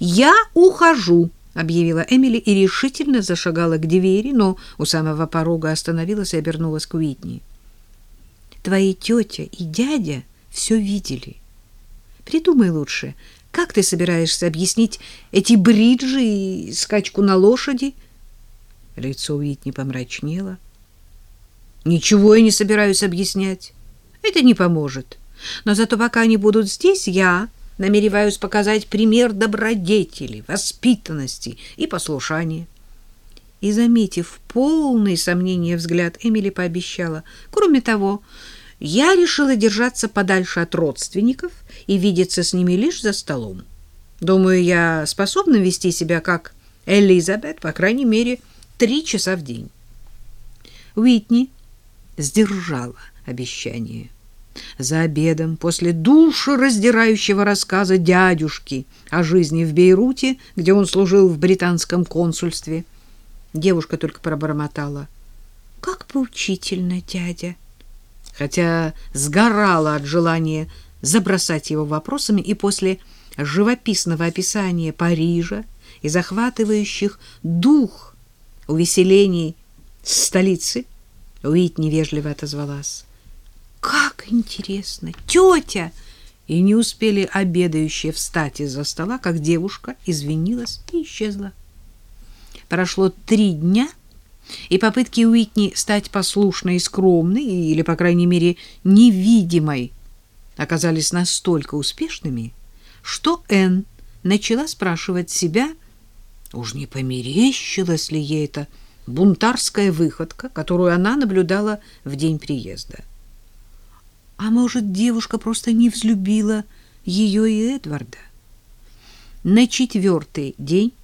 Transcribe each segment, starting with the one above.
«Я ухожу», — объявила Эмили и решительно зашагала к двери, но у самого порога остановилась и обернулась к Уитни. «Твои тетя и дядя все видели. Придумай лучше, как ты собираешься объяснить эти бриджи и скачку на лошади?» Лицо Уитни помрачнело. «Ничего я не собираюсь объяснять. Это не поможет. Но зато пока они будут здесь, я намереваюсь показать пример добродетели, воспитанности и послушания. И, заметив полный сомнения взгляд, Эмили пообещала. Кроме того, я решила держаться подальше от родственников и видеться с ними лишь за столом. Думаю, я способна вести себя как Элизабет, по крайней мере, три часа в день. Уитни сдержала обещание. За обедом, после душераздирающего рассказа дядюшки о жизни в Бейруте, где он служил в британском консульстве, девушка только пробормотала. «Как поучительно, дядя!» Хотя сгорала от желания забросать его вопросами, и после живописного описания Парижа и захватывающих дух увеселений столицы, Уитни невежливо отозвалась. Как интересно, тетя! И не успели обедающие встать из-за стола, как девушка извинилась и исчезла. Прошло три дня, и попытки Уитни стать послушной и скромной, или, по крайней мере, невидимой, оказались настолько успешными, что Энн начала спрашивать себя, уж не померещилась ли ей эта бунтарская выходка, которую она наблюдала в день приезда. А может, девушка просто не взлюбила ее и Эдварда? На четвертый день,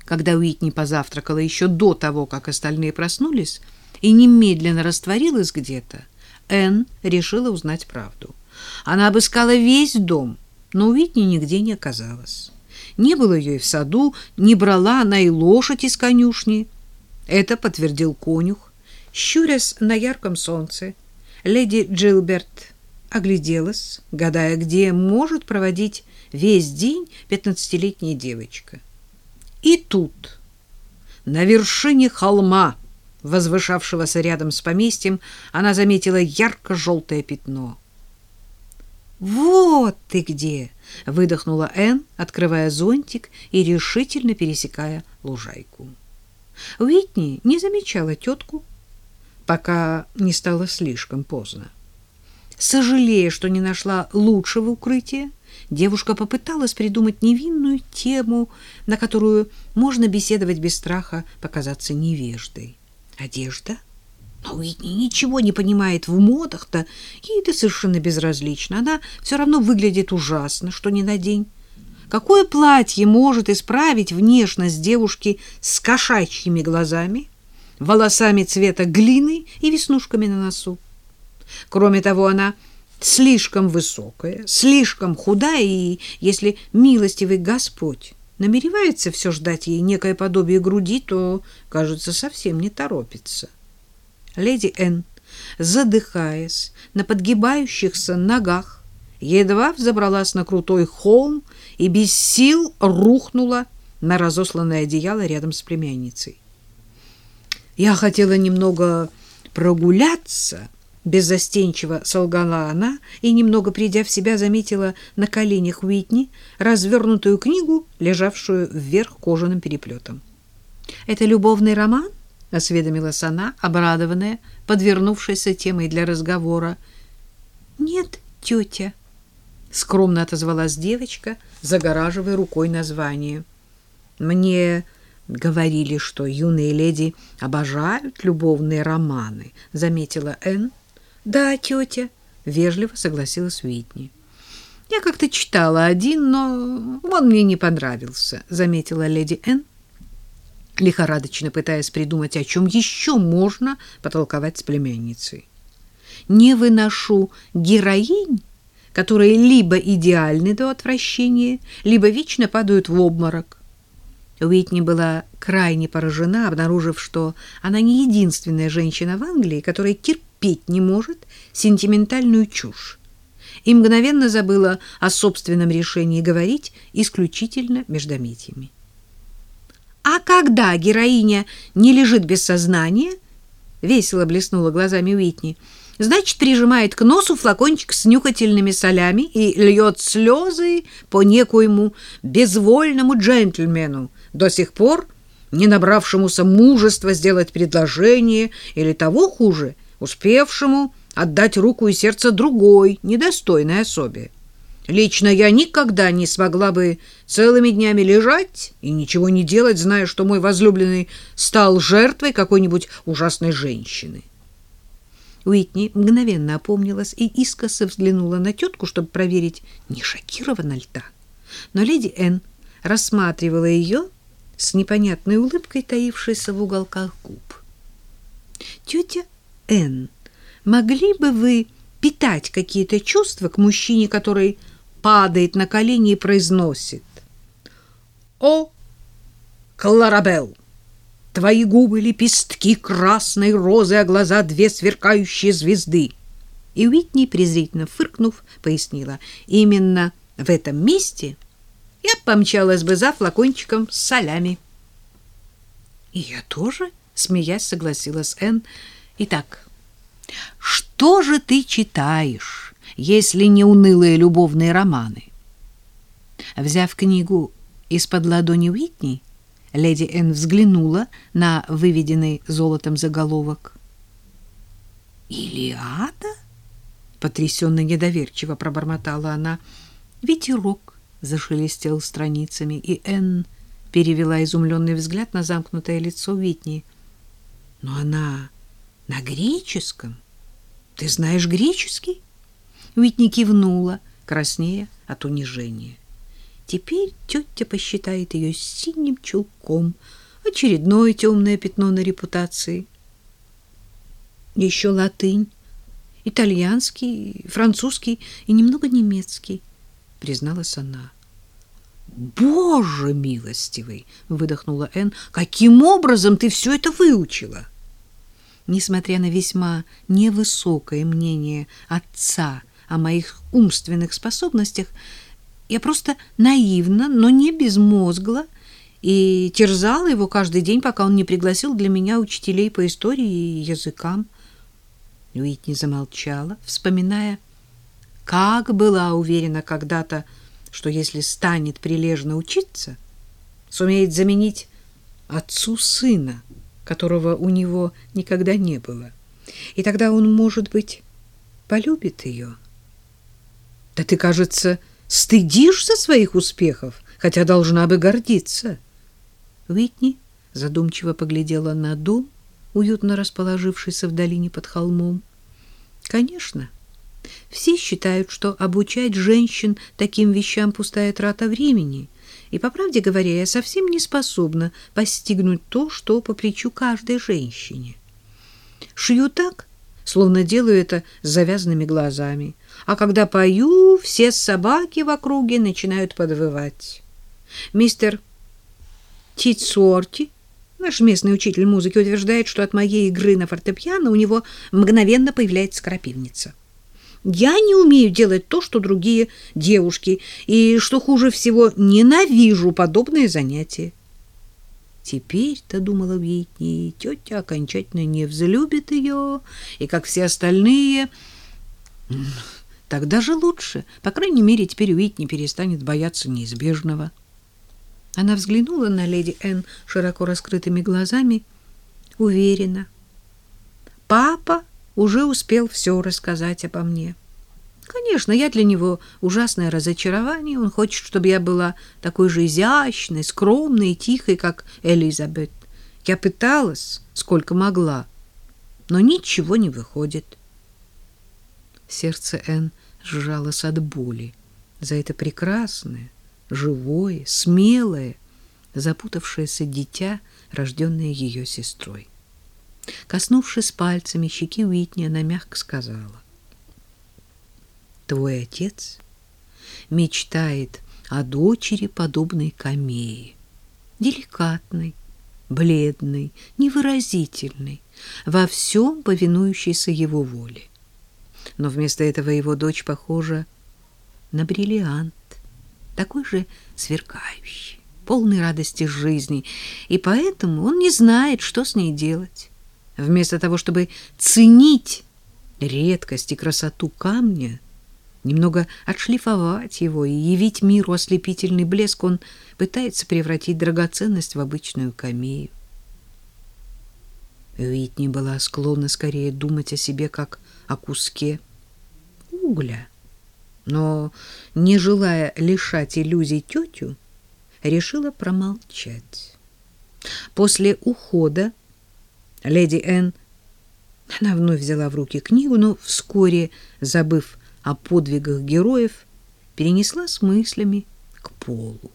когда Уитни позавтракала еще до того, как остальные проснулись, и немедленно растворилась где-то, Энн решила узнать правду. Она обыскала весь дом, но Уитни нигде не оказалась. Не было ее и в саду, не брала она и лошадь из конюшни. Это подтвердил конюх, щурясь на ярком солнце, Леди Джилберт огляделась, гадая, где может проводить весь день пятнадцатилетняя девочка. И тут, на вершине холма, возвышавшегося рядом с поместьем, она заметила ярко-желтое пятно. «Вот ты где!» — выдохнула Энн, открывая зонтик и решительно пересекая лужайку. Уитни не замечала тетку, пока не стало слишком поздно. Сожалея, что не нашла лучшего укрытия, девушка попыталась придумать невинную тему, на которую можно беседовать без страха показаться невеждой. Одежда? Но Уитни ничего не понимает в модах-то, ей это совершенно безразлично. Она все равно выглядит ужасно, что ни на день. Какое платье может исправить внешность девушки с кошачьими глазами? — волосами цвета глины и веснушками на носу. Кроме того, она слишком высокая, слишком худая, и если милостивый Господь намеревается все ждать ей некое подобие груди, то, кажется, совсем не торопится. Леди Н, задыхаясь на подгибающихся ногах, едва взобралась на крутой холм и без сил рухнула на разосланное одеяло рядом с племянницей. Я хотела немного прогуляться, беззастенчиво солгала она и, немного придя в себя, заметила на коленях Уитни развернутую книгу, лежавшую вверх кожаным переплетом. «Это любовный роман?» — осведомилась она, обрадованная, подвернувшейся темой для разговора. «Нет, тетя», — скромно отозвалась девочка, загораживая рукой название. «Мне говорили, что юные леди обожают любовные романы, заметила Энн. Да, тетя, вежливо согласилась Уитни. Я как-то читала один, но он мне не понравился, заметила леди Энн, лихорадочно пытаясь придумать, о чем еще можно потолковать с племянницей. Не выношу героинь, которые либо идеальны до отвращения, либо вечно падают в обморок. Уитни была крайне поражена, обнаружив, что она не единственная женщина в Англии, которая терпеть не может сентиментальную чушь. и мгновенно забыла о собственном решении говорить исключительно междометиями. А когда героиня не лежит без сознания, весело блеснула глазами Уитни, значит, прижимает к носу флакончик с нюхательными солями и льет слезы по некоему безвольному джентльмену, до сих пор не набравшемуся мужества сделать предложение или того хуже, успевшему отдать руку и сердце другой, недостойной особе. Лично я никогда не смогла бы целыми днями лежать и ничего не делать, зная, что мой возлюбленный стал жертвой какой-нибудь ужасной женщины. Уитни мгновенно опомнилась и искоса взглянула на тетку, чтобы проверить, не шокирована ли та. Но леди Энн рассматривала ее с непонятной улыбкой, таившейся в уголках губ. «Тетя Энн, могли бы вы питать какие-то чувства к мужчине, который падает на колени и произносит «О, Кларабелл, твои губы лепестки красной розы, а глаза две сверкающие звезды!» И Уитни, презрительно фыркнув, пояснила «Именно в этом месте я помчалась бы за флакончиком с солями». «И я тоже?» — смеясь согласилась Энн. «Итак, что же ты читаешь, если не унылые любовные романы? Взяв книгу из-под ладони Уитни, леди Энн взглянула на выведенный золотом заголовок. «Илиада?» — потрясенно недоверчиво пробормотала она. Ветерок зашелестел страницами, и Энн перевела изумленный взгляд на замкнутое лицо Уитни. «Но она на греческом? Ты знаешь греческий? Уитни кивнула, краснея от унижения. Теперь тетя посчитает ее синим чулком, очередное темное пятно на репутации. Еще латынь, итальянский, французский и немного немецкий, призналась она. Боже милостивый, выдохнула Энн. Каким образом ты все это выучила? несмотря на весьма невысокое мнение отца о моих умственных способностях, я просто наивно, но не безмозгло, и терзала его каждый день, пока он не пригласил для меня учителей по истории и языкам. Уитни замолчала, вспоминая, как была уверена когда-то, что если станет прилежно учиться, сумеет заменить отцу сына которого у него никогда не было. И тогда он, может быть, полюбит ее. Да ты, кажется, стыдишься своих успехов, хотя должна бы гордиться. Уитни задумчиво поглядела на дом, уютно расположившийся в долине под холмом. Конечно, все считают, что обучать женщин таким вещам пустая трата времени — и, по правде говоря, я совсем не способна постигнуть то, что по плечу каждой женщине. Шью так, словно делаю это с завязанными глазами, а когда пою, все собаки в округе начинают подвывать. Мистер Тицорти, наш местный учитель музыки, утверждает, что от моей игры на фортепиано у него мгновенно появляется крапивница. Я не умею делать то, что другие девушки, и, что хуже всего, ненавижу подобные занятия. Теперь-то, думала Витни, тетя окончательно не взлюбит ее, и, как все остальные, тогда же лучше. По крайней мере, теперь Уитни перестанет бояться неизбежного. Она взглянула на леди Энн широко раскрытыми глазами, уверенно. Папа уже успел все рассказать обо мне. Конечно, я для него ужасное разочарование. Он хочет, чтобы я была такой же изящной, скромной и тихой, как Элизабет. Я пыталась, сколько могла, но ничего не выходит. Сердце Энн сжалось от боли за это прекрасное, живое, смелое, запутавшееся дитя, рожденное ее сестрой. Коснувшись пальцами щеки Уитни, она мягко сказала. «Твой отец мечтает о дочери, подобной Камее, деликатной, бледной, невыразительной, во всем повинующейся его воле. Но вместо этого его дочь похожа на бриллиант, такой же сверкающий, полный радости жизни, и поэтому он не знает, что с ней делать. Вместо того, чтобы ценить редкость и красоту камня, немного отшлифовать его и явить миру ослепительный блеск, он пытается превратить драгоценность в обычную камею. Уитни была склонна скорее думать о себе как о куске угля. Но, не желая лишать иллюзий тетю, решила промолчать. После ухода леди Энн она вновь взяла в руки книгу, но вскоре, забыв о подвигах героев, перенесла с мыслями к полу.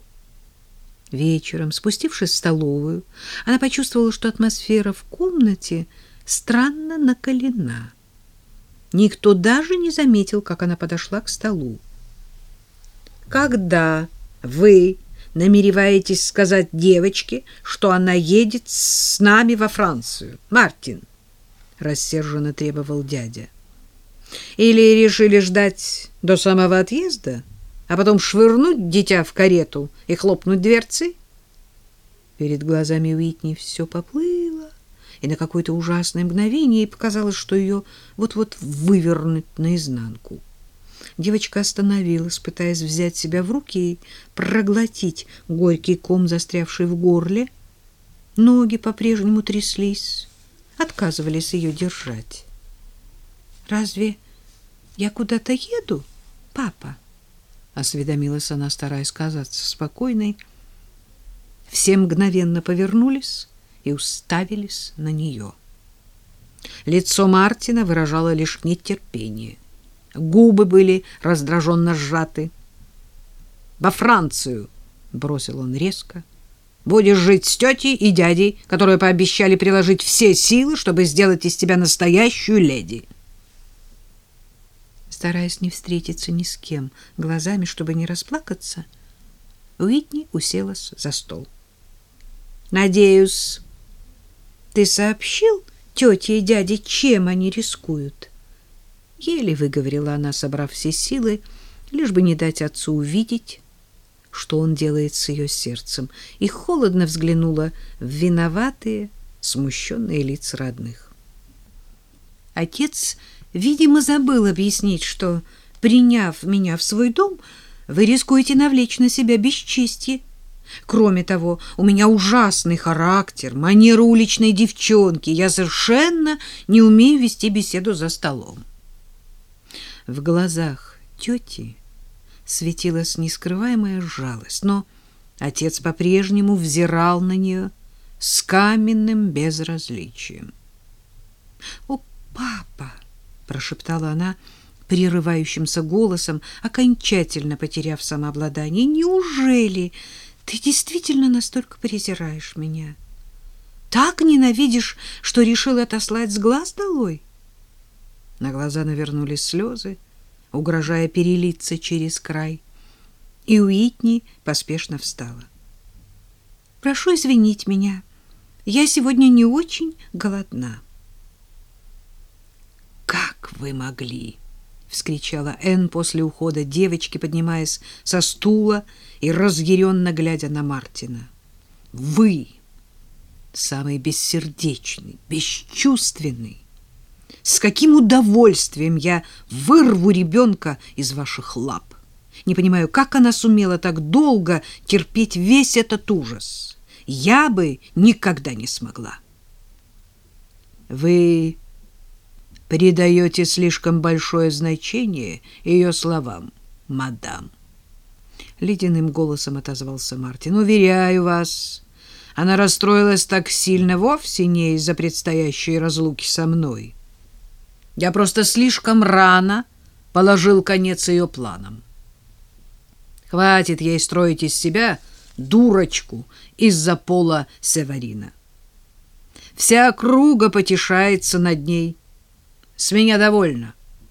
Вечером, спустившись в столовую, она почувствовала, что атмосфера в комнате странно накалена. Никто даже не заметил, как она подошла к столу. «Когда вы намереваетесь сказать девочке, что она едет с нами во Францию, Мартин?» — рассерженно требовал дядя. «Или решили ждать до самого отъезда?» а потом швырнуть дитя в карету и хлопнуть дверцей? Перед глазами Уитни все поплыло, и на какое-то ужасное мгновение ей показалось, что ее вот-вот вывернуть наизнанку. Девочка остановилась, пытаясь взять себя в руки и проглотить горький ком, застрявший в горле. Ноги по-прежнему тряслись, отказывались ее держать. «Разве я куда-то еду, папа?» — осведомилась она, стараясь казаться спокойной. Все мгновенно повернулись и уставились на нее. Лицо Мартина выражало лишь нетерпение. Губы были раздраженно сжаты. «Во Францию!» — бросил он резко. «Будешь жить с тетей и дядей, которые пообещали приложить все силы, чтобы сделать из тебя настоящую леди» стараясь не встретиться ни с кем глазами, чтобы не расплакаться, Уитни уселась за стол. «Надеюсь, ты сообщил тете и дяде, чем они рискуют?» Еле выговорила она, собрав все силы, лишь бы не дать отцу увидеть, что он делает с ее сердцем, и холодно взглянула в виноватые, смущенные лица родных. Отец видимо, забыл объяснить, что, приняв меня в свой дом, вы рискуете навлечь на себя бесчестье. Кроме того, у меня ужасный характер, манера уличной девчонки. Я совершенно не умею вести беседу за столом. В глазах тети светилась нескрываемая жалость, но отец по-прежнему взирал на нее с каменным безразличием. «О, папа!» прошептала она прерывающимся голосом, окончательно потеряв самообладание. Неужели ты действительно настолько презираешь меня? Так ненавидишь, что решил отослать с глаз долой? На глаза навернулись слезы, угрожая перелиться через край. И Уитни поспешно встала. Прошу извинить меня. Я сегодня не очень голодна. Как вы могли? вскричала Энн после ухода девочки, поднимаясь со стула и разъяренно глядя на Мартина. Вы самый бессердечный, бесчувственный. С каким удовольствием я вырву ребенка из ваших лап. Не понимаю, как она сумела так долго терпеть весь этот ужас. Я бы никогда не смогла. Вы придаете слишком большое значение ее словам, мадам. Ледяным голосом отозвался Мартин. Уверяю вас, она расстроилась так сильно вовсе не из-за предстоящей разлуки со мной. Я просто слишком рано положил конец ее планам. Хватит ей строить из себя дурочку из-за пола Северина. Вся округа потешается над ней — с меня довольно.